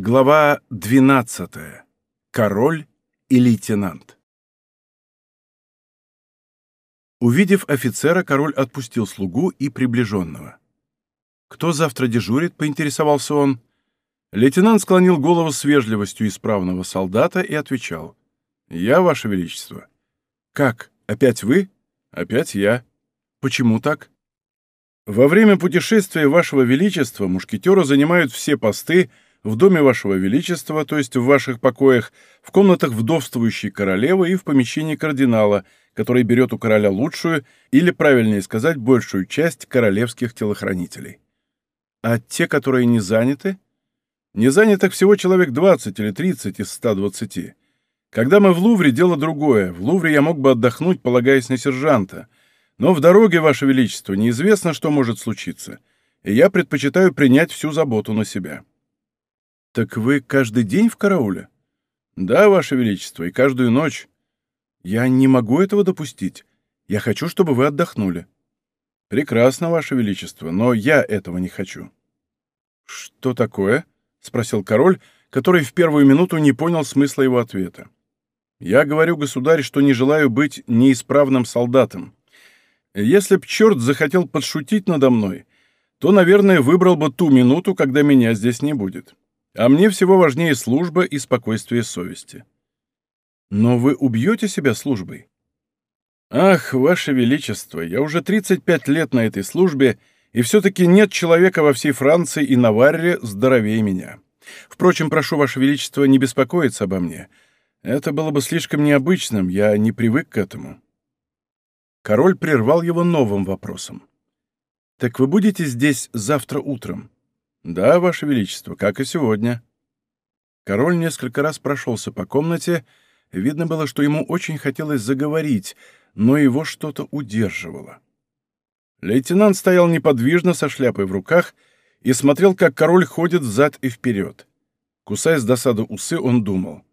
Глава 12. Король и лейтенант. Увидев офицера, король отпустил слугу и приближенного. «Кто завтра дежурит?» — поинтересовался он. Лейтенант склонил голову с вежливостью исправного солдата и отвечал. «Я, Ваше Величество». «Как? Опять вы?» «Опять я». «Почему так?» «Во время путешествия Вашего Величества мушкетеры занимают все посты, в доме вашего величества, то есть в ваших покоях, в комнатах вдовствующей королевы и в помещении кардинала, который берет у короля лучшую, или, правильнее сказать, большую часть королевских телохранителей. А те, которые не заняты? Не занятых всего человек 20 или 30 из 120. Когда мы в Лувре, дело другое. В Лувре я мог бы отдохнуть, полагаясь на сержанта. Но в дороге, Ваше Величество, неизвестно, что может случиться, и я предпочитаю принять всю заботу на себя. «Так вы каждый день в карауле?» «Да, Ваше Величество, и каждую ночь. Я не могу этого допустить. Я хочу, чтобы вы отдохнули». «Прекрасно, Ваше Величество, но я этого не хочу». «Что такое?» — спросил король, который в первую минуту не понял смысла его ответа. «Я говорю, государь, что не желаю быть неисправным солдатом. Если б черт захотел подшутить надо мной, то, наверное, выбрал бы ту минуту, когда меня здесь не будет. А мне всего важнее служба и спокойствие совести. Но вы убьете себя службой? Ах, ваше величество, я уже 35 лет на этой службе, и все-таки нет человека во всей Франции и Наварре здоровее меня. Впрочем, прошу ваше величество не беспокоиться обо мне. Это было бы слишком необычным, я не привык к этому. Король прервал его новым вопросом. «Так вы будете здесь завтра утром?» «Да, Ваше Величество, как и сегодня». Король несколько раз прошелся по комнате. Видно было, что ему очень хотелось заговорить, но его что-то удерживало. Лейтенант стоял неподвижно со шляпой в руках и смотрел, как король ходит взад и вперед. Кусая с досады усы, он думал.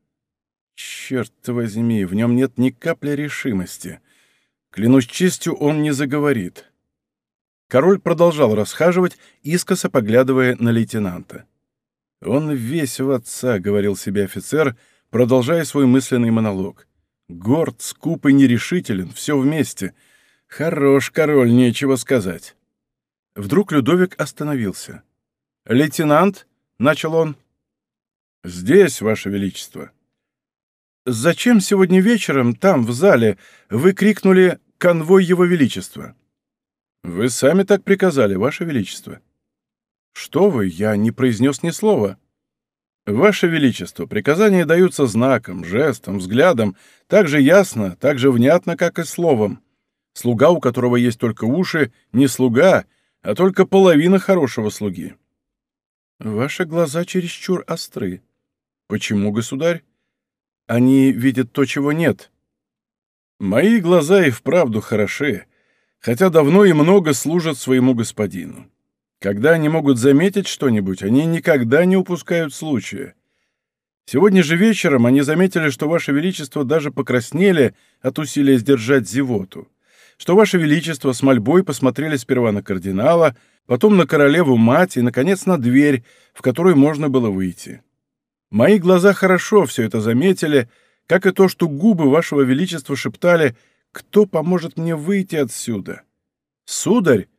«Черт возьми, в нем нет ни капли решимости. Клянусь честью, он не заговорит. Король продолжал расхаживать, искоса поглядывая на лейтенанта. «Он весь в отца», — говорил себе офицер, продолжая свой мысленный монолог. «Горд, скуп и нерешителен, все вместе. Хорош король, нечего сказать». Вдруг Людовик остановился. «Лейтенант?» — начал он. «Здесь, Ваше Величество». «Зачем сегодня вечером, там, в зале, вы крикнули «Конвой Его Величества»?» «Вы сами так приказали, Ваше Величество». «Что вы, я не произнес ни слова». «Ваше Величество, приказания даются знаком, жестом, взглядом, так же ясно, так же внятно, как и словом. Слуга, у которого есть только уши, не слуга, а только половина хорошего слуги». «Ваши глаза чересчур остры». «Почему, государь?» «Они видят то, чего нет». «Мои глаза и вправду хороши, хотя давно и много служат своему господину. Когда они могут заметить что-нибудь, они никогда не упускают случая. Сегодня же вечером они заметили, что Ваше Величество даже покраснели от усилия сдержать зевоту, что Ваше Величество с мольбой посмотрели сперва на кардинала, потом на королеву-мать и, наконец, на дверь, в которую можно было выйти. Мои глаза хорошо все это заметили, как и то, что губы Вашего Величества шептали — кто поможет мне выйти отсюда? Сударь?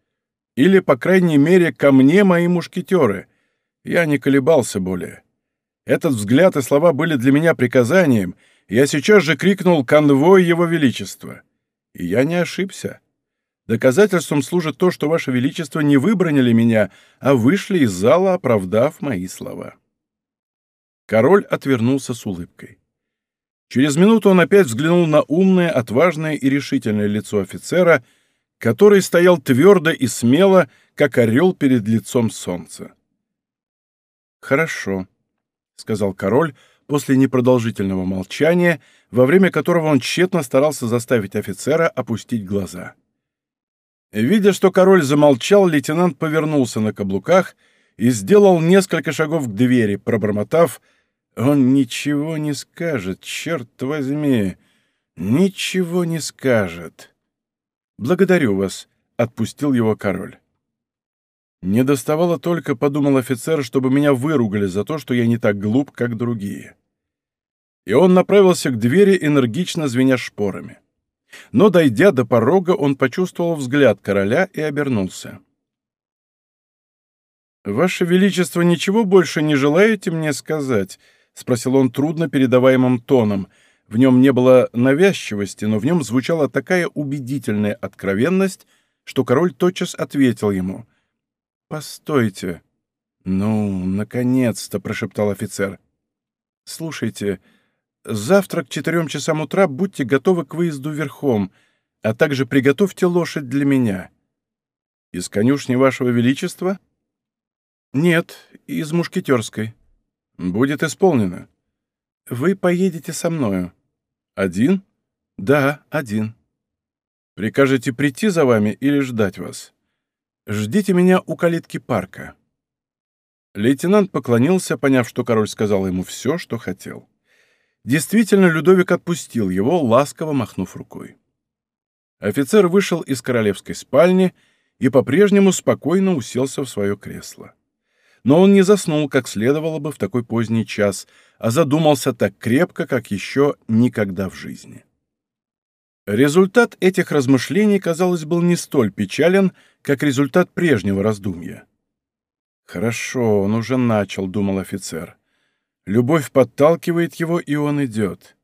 Или, по крайней мере, ко мне мои мушкетеры? Я не колебался более. Этот взгляд и слова были для меня приказанием, я сейчас же крикнул «Конвой Его Величества!» И я не ошибся. Доказательством служит то, что Ваше Величество не выбронили меня, а вышли из зала, оправдав мои слова. Король отвернулся с улыбкой. Через минуту он опять взглянул на умное, отважное и решительное лицо офицера, который стоял твердо и смело, как орел перед лицом солнца. «Хорошо», — сказал король после непродолжительного молчания, во время которого он тщетно старался заставить офицера опустить глаза. Видя, что король замолчал, лейтенант повернулся на каблуках и сделал несколько шагов к двери, пробормотав — он ничего не скажет, черт возьми, ничего не скажет. Благодарю вас, — отпустил его король. Не доставало только, подумал офицер, чтобы меня выругали за то, что я не так глуп, как другие. И он направился к двери, энергично звеня шпорами. Но, дойдя до порога, он почувствовал взгляд короля и обернулся. «Ваше Величество, ничего больше не желаете мне сказать?» — спросил он трудно передаваемым тоном. В нем не было навязчивости, но в нем звучала такая убедительная откровенность, что король тотчас ответил ему. «Постойте». «Ну, наконец-то», — прошептал офицер. «Слушайте, завтра к четырем часам утра будьте готовы к выезду верхом, а также приготовьте лошадь для меня». «Из конюшни вашего величества?» «Нет, из мушкетерской». «Будет исполнено». «Вы поедете со мною». «Один?» «Да, один». «Прикажете прийти за вами или ждать вас?» «Ждите меня у калитки парка». Лейтенант поклонился, поняв, что король сказал ему все, что хотел. Действительно, Людовик отпустил его, ласково махнув рукой. Офицер вышел из королевской спальни и по-прежнему спокойно уселся в свое кресло. Но он не заснул, как следовало бы в такой поздний час, а задумался так крепко, как еще никогда в жизни. Результат этих размышлений, казалось, был не столь печален, как результат прежнего раздумья. «Хорошо, он уже начал», — думал офицер. «Любовь подталкивает его, и он идет.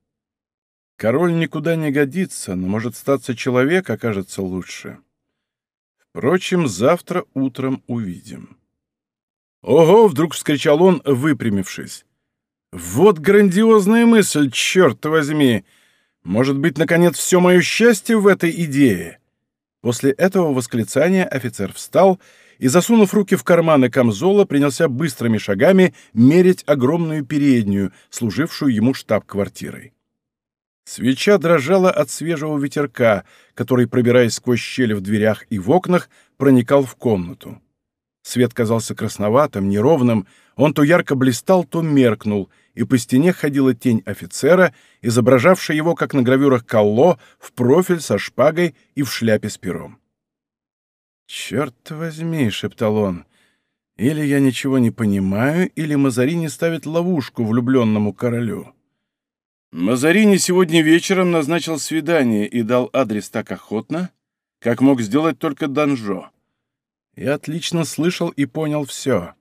Король никуда не годится, но, может, статься человек окажется лучше. Впрочем, завтра утром увидим». «Ого!» — вдруг вскричал он, выпрямившись. «Вот грандиозная мысль, черт возьми! Может быть, наконец, все мое счастье в этой идее?» После этого восклицания офицер встал и, засунув руки в карманы камзола, принялся быстрыми шагами мерить огромную переднюю, служившую ему штаб-квартирой. Свеча дрожала от свежего ветерка, который, пробираясь сквозь щели в дверях и в окнах, проникал в комнату. Свет казался красноватым, неровным, он то ярко блистал, то меркнул, и по стене ходила тень офицера, изображавшая его, как на гравюрах Калло, в профиль со шпагой и в шляпе с пером. «Черт возьми!» — шептал он. «Или я ничего не понимаю, или Мазарини ставит ловушку влюбленному королю». Мазарини сегодня вечером назначил свидание и дал адрес так охотно, как мог сделать только Данжо. Я отлично слышал и понял все.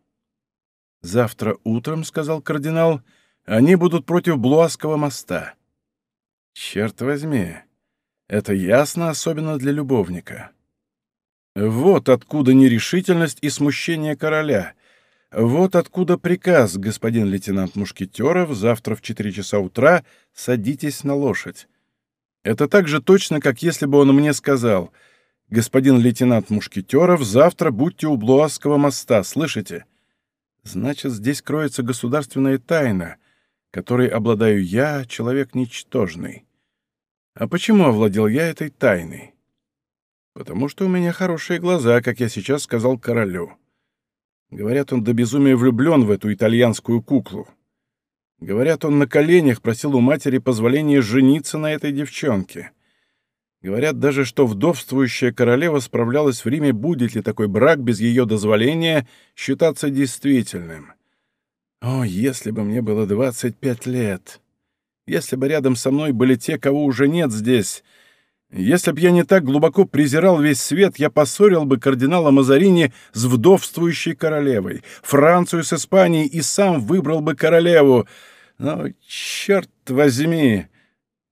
«Завтра утром, — сказал кардинал, — они будут против Блуаского моста». «Черт возьми, это ясно, особенно для любовника». Вот откуда нерешительность и смущение короля. Вот откуда приказ, господин лейтенант Мушкетеров, завтра в четыре часа утра садитесь на лошадь. Это так же точно, как если бы он мне сказал — господин лейтенант Мушкетеров, завтра будьте у Блуасского моста, слышите? Значит, здесь кроется государственная тайна, которой обладаю я, человек ничтожный. А почему овладел я этой тайной? Потому что у меня хорошие глаза, как я сейчас сказал королю. Говорят, он до безумия влюблен в эту итальянскую куклу. Говорят, он на коленях просил у матери позволения жениться на этой девчонке. Говорят даже, что вдовствующая королева справлялась в Риме, будет ли такой брак без ее дозволения считаться действительным. О, если бы мне было 25 лет! Если бы рядом со мной были те, кого уже нет здесь! Если б я не так глубоко презирал весь свет, я поссорил бы кардинала Мазарини с вдовствующей королевой, Францию с Испанией и сам выбрал бы королеву. Но, черт возьми,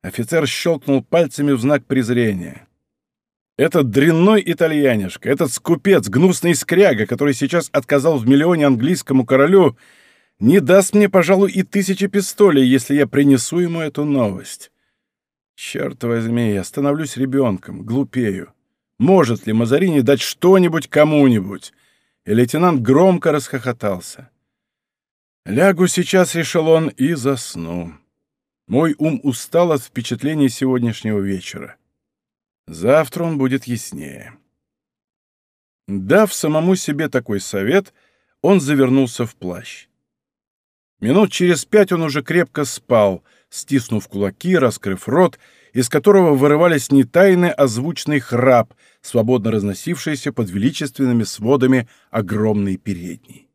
Офицер щелкнул пальцами в знак презрения. Этот дрянной итальянишка, этот скупец, гнусный скряга, который сейчас отказал в миллионе английскому королю, не даст мне, пожалуй, и тысячи пистолей, если я принесу ему эту новость. Черт возьми, я становлюсь ребенком, глупею. Может ли Мазарини дать что-нибудь кому-нибудь? И лейтенант громко расхохотался. Лягу сейчас, решил он, и засну. Мой ум устал от впечатлений сегодняшнего вечера. Завтра он будет яснее. Дав самому себе такой совет, он завернулся в плащ. Минут через пять он уже крепко спал, стиснув кулаки, раскрыв рот, из которого вырывались не тайный, а звучный храп, свободно разносившийся под величественными сводами огромной передней.